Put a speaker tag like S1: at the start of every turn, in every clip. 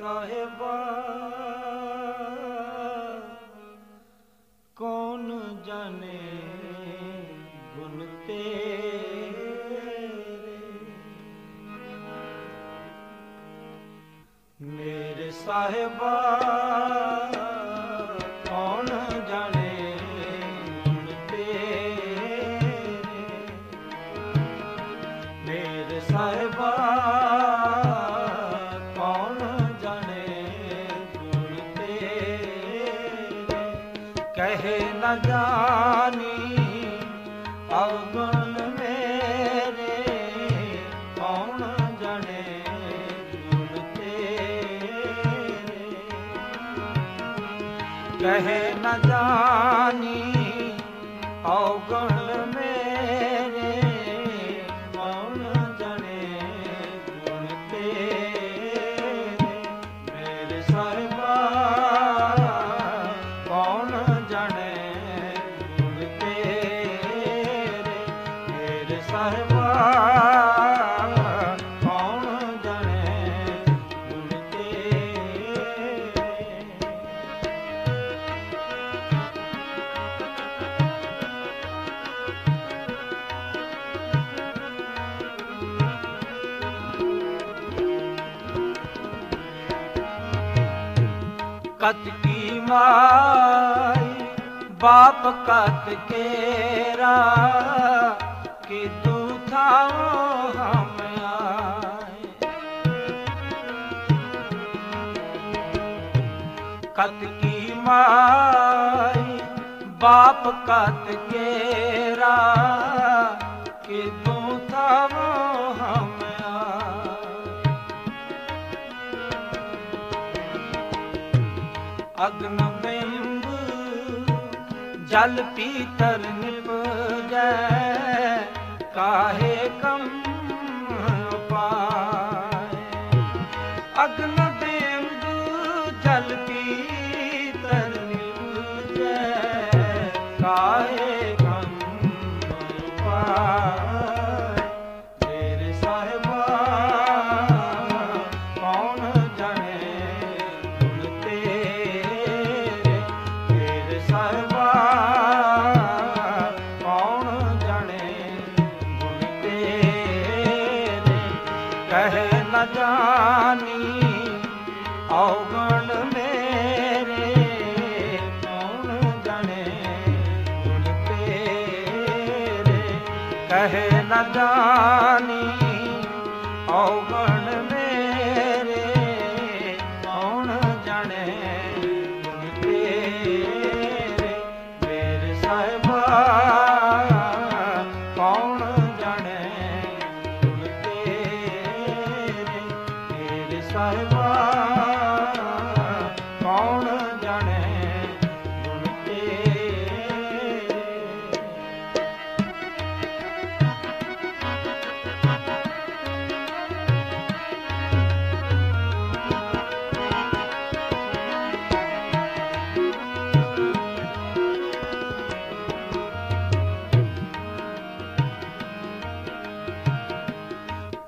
S1: ਸਾਹਿਬਾ ਕੌਣ ਜਾਣੇ ਗੁਣ ਤੇਰੇ? ਮੇਰੇ ਸਾਹਿਬਾ ਕਹੇ ਨ ਜਾਣੀ ਅਵਗੁਣ ਕਤ ਕੀ ਮਾਈ? ਬਾਪ ਕਤ ਕੇਰਾ ਕਿ ਤੂੰ ਥਾਓ ਹਮ ਆਏ ਕਤ ਕੀ ਮਾਈ? ਬਾਪ ਕਤ ਕੇਰਾ ਜਲ ਪੀਤਰ ਨਿਪਜੈ ਕਾਹੇ ਕਹੇ ਨਾ ਜਾਣੀ ਔਗਣ ਮੇਰੇ, ਕੌਣ ਜਾਣੇ ਗੁਣ ਤੇਰੇ? ਮੇਰੇ ਸਾਹਿਬਾ, ਕੌਣ ਜਾਣੇ ਤੇਰੇ? ਮੇਰੇ ਸਾਹਿਬਾ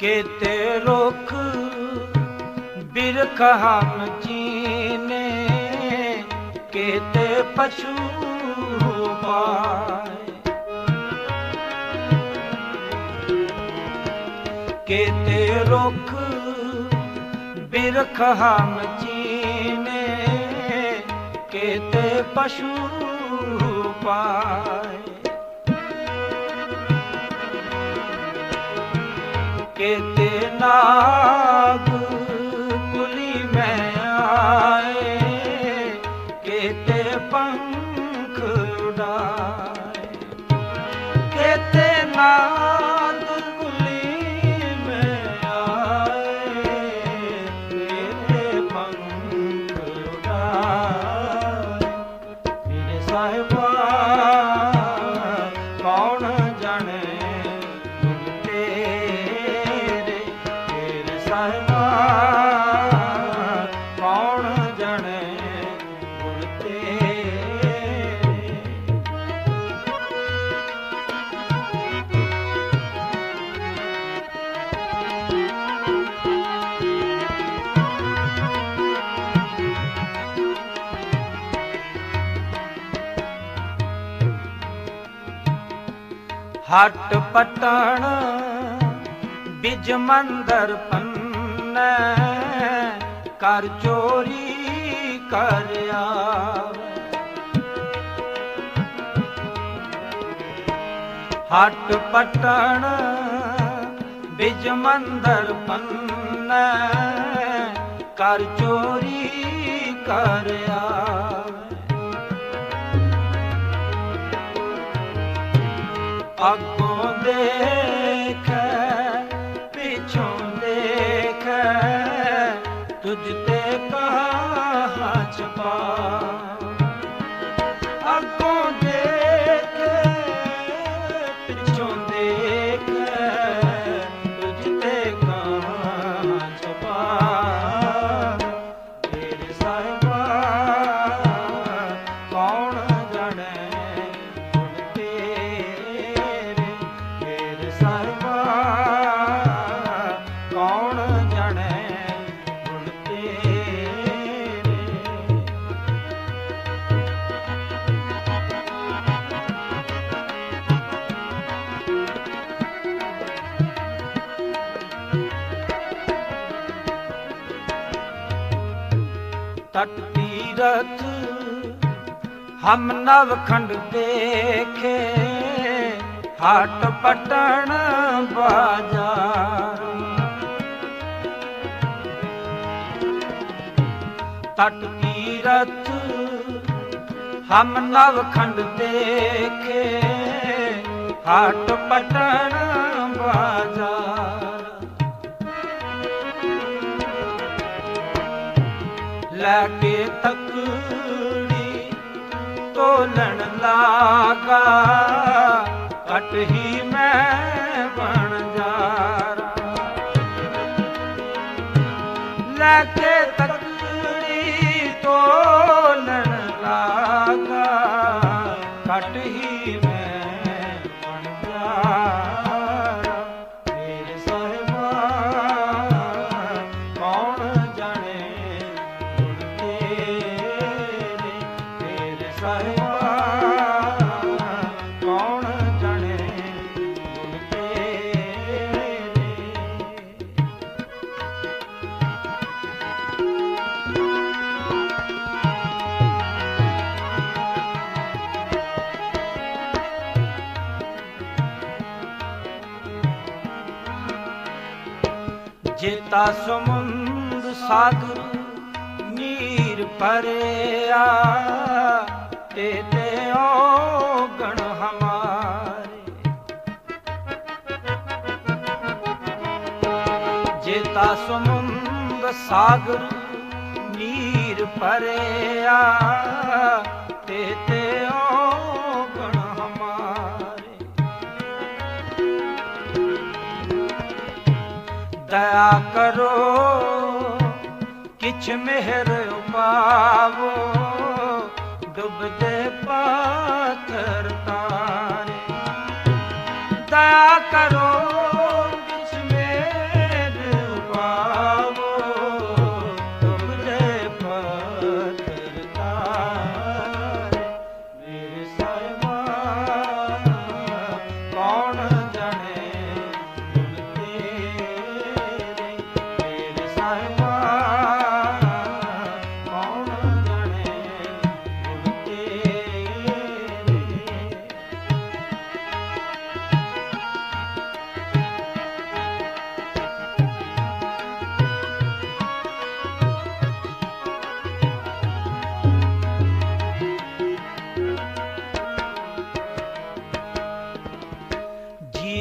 S1: ਕੇਤੇ ਰੁਖ ਬਿਰਖ ਹਮ ਜੀਨੇ, ਕੇਤੇ ਪਸ਼ੂ ਪਾਏ। ਕੇਤੇ ਰੁਖ ਬਿਰਖ ਹਮ ਜੀਨੇ, ਕੇਤੇ ਪਸ਼ੂ ਪਾਏ। ਕੇਤੇ ਨਾਗ ਕੁਲੀ ਮੈਂ ਆਏ ਕੇਤੇ ਪੰਖ ਉਡਾਏ ਹਟ ਪਟਣ, ਬਿਜ ਮੰਦਰ ਪੰਨੈ ਕਰ ਚੋਰੀ ਕਰ ਹਟ ਪਟਣ, ਬਿਜ ਮੰਦਰ ਪੰਨੈ ਕਰ ਚੋਰੀ ਕਰ ਅੱਗੋਂ ਦੇਖ ਪਿੱਛੋਂ ਦੇਖ ਤੁਝ ਤੇ ਕਹਾ ਛਪਾ ਤਟ ਤੀਰਥ ਹਮ ਨਵਖੰਡ ਦੇਖੇ, ਹਟ ਪਟਣ ਬਾਜ਼ਾਰ। ਤਟ ਤੀਰਥ ਹਮ ਨਵਖੰਡ ਦੇਖੇ, ਹਟ ਪਟਣ ਬਾਜ਼ਾਰ। ਲੈ ਕੇ ਤਕੜੀ ਤੋਲਣ ਲਾਗਾ। ਕਟ ਹੀ ਮੈਂ ਬਣ ਜੇਤਾ ਸਮੁੰਦ ਸਾਗਰ ਨੀਰ ਪਰਿਆ ਤੇ ਤੇ ਓ ਗਣ ਹਮਾਰੇ ਜੇਤਾ ਸਮੁੰਦ ਸਾਗਰ ਨੀਰ ਪਰਿਆ ਤੇ ਤੇ ਓ ਗਣ ਹਮਾਰੇ। ਦਇਆ ਕਰੋ, ਕਿਛ ਮਿਹਰ ਡੁੱਬਦੇ ਪਾਥਰ ਤਾਰੇ। ਦਇਆ ਕਰੋ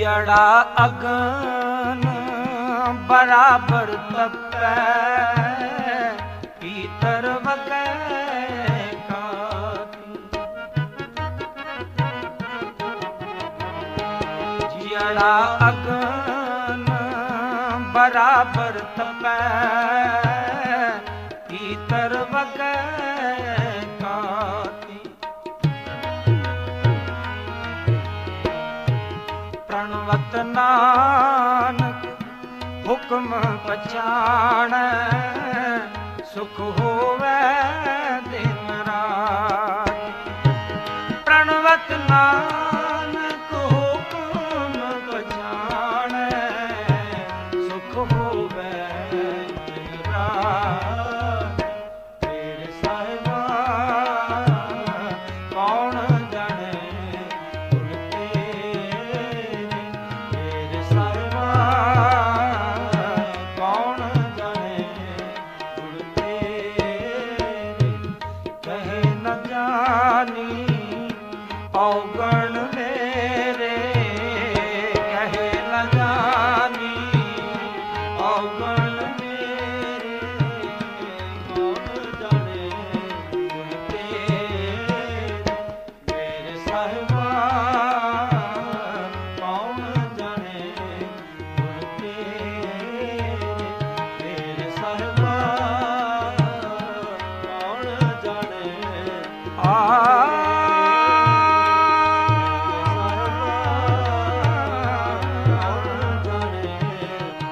S1: ਜੀੜਾ ਅਗਨ ਬਰਾਬਰ ਤਪੈ ਪੀਤਰ ਵਗੈ ਕਾਤੀ। ਅਗਨ ਬਰਾਬਰ ਤਪੈ ਪੀਤਰ ਵਗੈ ਪ੍ਰਣਵਤ ਨਾਨਕ ਹੁਕਮ ਪਛਾਣੈ ਸੁਖ ਹੋਵੇ ਦਿਨ ਰਾਤ। ਪ੍ਰਣਵਤ ਨਾਨਕ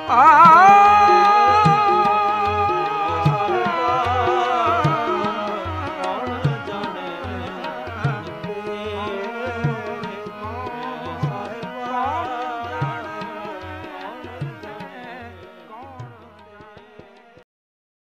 S1: ಆ